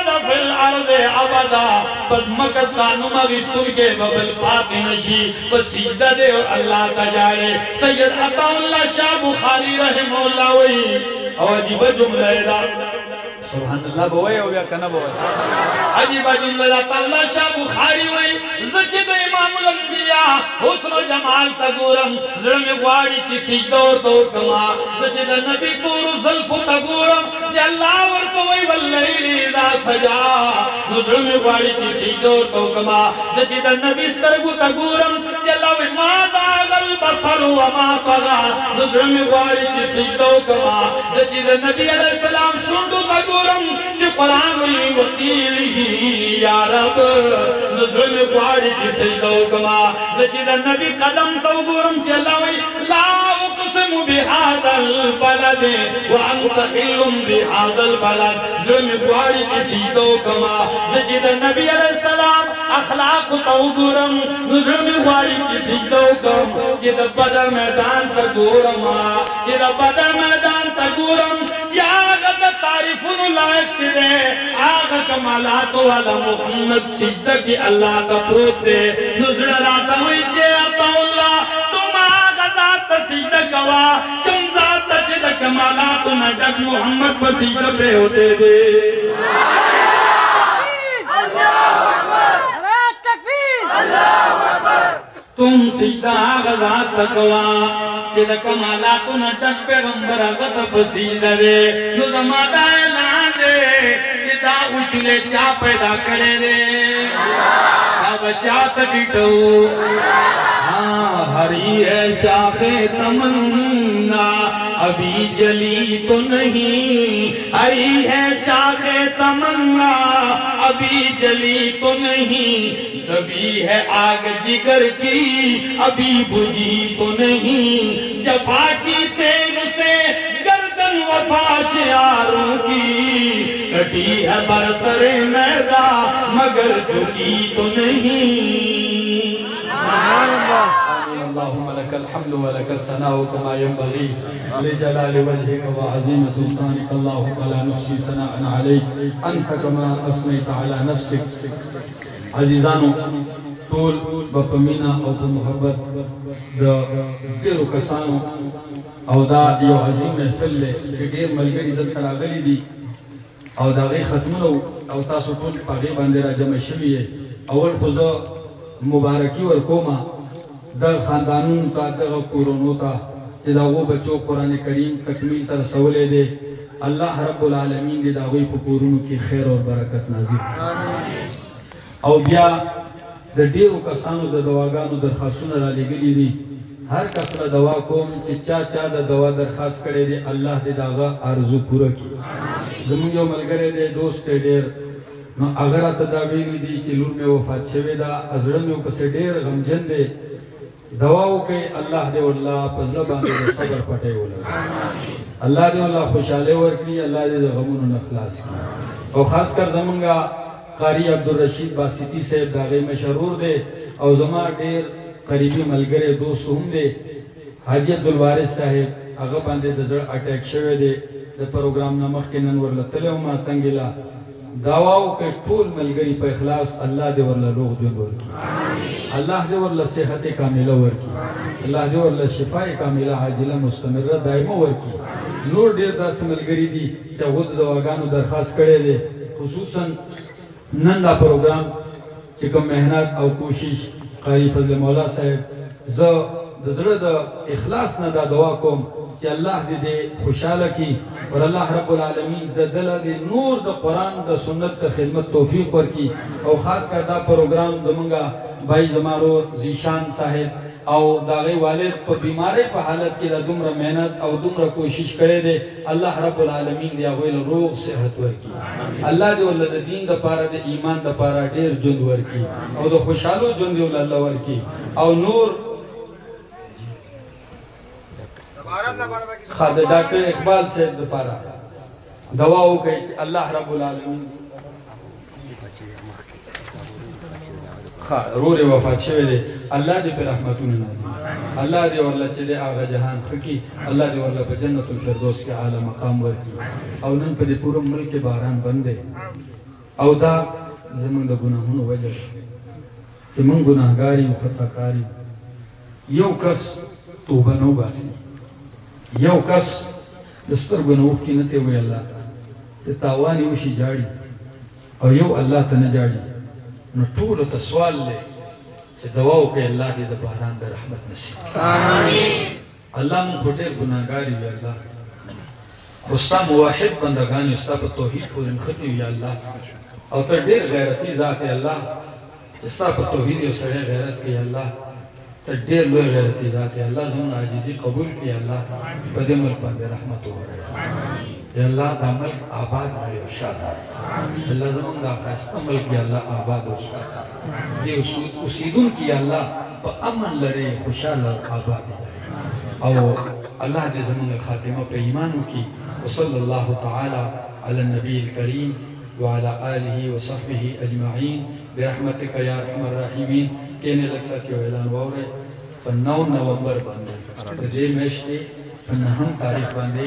یعبد فی الارض عبدا پس مکس مکسانو مغستر کے ببل پاتی نشی بس سجدہ دے اور اللہ کا جائے سید عطا اللہ شاہ بخاری رحمہ اللہ وی اور عجیب جملہ دا۔ سبحان اللہ، بوئے ہو گیا کنا بوئے؟ عجیب جملہ اللہ تعالی شاہ بخاری وی زچد امام الانبیاء، حسن و جمال تا گورم زرم گواری چی سجدور تو کما زچد نبی تور زلف تا گورم یا اللہ ورکو وی واللیلی دا سجا زرم گواری چی سجدور تو کما زچد نبی سترگو تا گورم یا وما و ما طغا زرم گواری چی سجدو کما زچد نبی علیہ السلام شوندو تا گورم، چی قرآن وی وکیلی یا رب۔ نظر میں پاڑی کی سجدو کما زچید نبی قدم تو گورم چلاوی لا اقسم بحاد البلد وانت حلم بحاد البلد. نظر میں پاڑی کی سجدو کما زچید نبی علیہ السلام اخلاق تو گورم نظر میں پاڑی کی سجدو کم جد بدر میدان تا گورم جد بدر میدان تا گورم یاغت تعریفون لائق دے۔ آغا کمالات والا محمد سجدہ کی اللہ کا پروت دے۔ نظر راتا ہوئی جے عطا اللہ۔ تم آغا ذات سجدہ کوا کم ذات سجدہ کمالات نڈک محمد پر سجدہ پہ ہوتے دے۔ تم سجدہ آغا ذات کوا چیدہ کمالات نڈک پیغمبر غط پر سجدہ دے نظر مادا اعلان دے چیدہ اچھلے چا پیدا کرے دے۔ اب چاہت ڈٹو ہاں ہری ہے شاخ تمنا۔ ابھی جلی تو نہیں۔ ہری ہے شاخ تمنا۔ ابھی جلی تو نہیں۔ کبھی ہے آگ جگر کی۔ ابھی بجھی تو نہیں جفا کی تیل سے گردن وفا شیاروں کی۔ کٹی ہے برسر میدا، مگر جھکی تو نہیں۔ اللهم لك الحمد ولك الثناء كما ينبغي لجلال وجهك وعظيم سلطانك اللهم لا نحصي ثناء عليك انت كما اثنيت على نفسك عزیزانو ټول بپمینا او په محبت د ډیرو کسانو او دا یو عظیم محفل دی چې ډیر ملګري دلته راغلي دي. او دا غي ختمونو او تاسو ټول په غي باندې را جمع شوي اول خو زه مبارکي ورکوم د خاندانونو ته دغه کورونو ته چې دا وو بچو قران کریم تکمیل تر رسولې دي الله رب العالمین دې دا غوي په کورونو کې خیر او برکت نازل او بیا د ډیرو کسانو د دواګانو درخواستونه را لګلې دي. هر کس له دوا کوم چې چا چا د دوا درخواست کړي دي الله دې داغه ارزو پوره کړي. زموږ یو ملګری دی، دوست دی ډیر نو اگر ته دا ویلي دي چې لور مې وفات شوې ده ازړه مې پسې ډیر غمجن دی. دوا وکي الله دې والله پزله باندې صبر پټي ولر الله دې والله خوشاله ورکړي، الله دې د غمونو نه خلاص کړي. او خاص کر زمونږه قاری عبدالرشید باسطی صاحب داغه مشهور دی او زما ډیر قریبی ملګری دوست هم دی. حاجی عبدالوارث صاحب، هغه باندې د زړه اٹیک شوی دی. د پروګرام نه مخکې نن ورلتلو ما څنګه لا داواو کې ټول ملګری په اخلاص الله دې ورله روغ ژوند ورکړي. الله دې ورله صحت کامله ورکړي. الله دې ورله شفای کامله، عاجله، مستمره دایمه ورکړي. نور ډیر داسې ملګری دي چې هغه د دواګانو درخواست کړي دي خصوصا نن دا پروګرام چې کوم مهنت او کوشش قاری فضل مولا صاحب، زه د زړه د اخلاص نه دا دعا کوم چې الله دې دې خوشاله کی اور الله رب العالمین د دل د نور د قران د سنت د خدمت توفیق ورکي او خاص کر دا پروګرام زمونږه بھائی زمارو زیشان صاحب او داغه والد په بیماری په حالت کې د دومره مهنت او دومره کوشش کړي دي الله رب العالمین دی هغه له روغ صحت ورکي الله دې ول د دین د پاره د ایمان د پاره ډیر ژوند ورکي او د خوشاله ژوند دی ول الله ورکي او نور خا، د ډاکټر اقبال صاحب د پاره دوا وکړي چې الله رب العالمین خا، رور وفات شوی دی. الله دې په رحمتونو نازل. الله دې ورله چې دې هغه جهان خکی. الله دې ورله په جنت الفردوس کې اعلی مقام ورکړي او نن په دې پوره ملک باران بندې او دا زمون د ګناهونو وجه ده چې مونږ ګناهګار یو خطاکار یو کس توبه نو باسي یو کس د سترګو نه اوښکې نه دی وی الله ته تاوان یې وشي جاړي او یو الله ته نه جاړي نو ټولو ته سوال دی چې دعا وکړي الله دې د باران د رحمت نصیب الله په ډېر ګناهګار یو یا الله خو ستا موحد بندگان یو ستا په توحید پورې نښتي یو یا الله او ته ډېر غیرتي ذات الله چې ستا په توحید یو سړی غیرت کوي یا الله ته ډېر لوی غیرتي ذات الله زموږ عاجزي قبول کړي الله په دې ملک باندې رحمت وکړي یا الله دا ملک آباد کړي او شاد کړي الله زموږ دا ښایسته ملک یا الله آباد او شاد کړي دې اوسو- اوسیدونکي یا الله امن لري خوشاله او آباد لري او الله دې زموږ خاتمه په ایمان وکړي وصلى الله تعالى على النبي الكريم وعلى آله وصحبه أجمعين برحمتك يا أرحم الراحمين کہنے لگ ساتھی اعلان وورے پر نو نومبر باندې د دې میاشتې په تاریخ باندې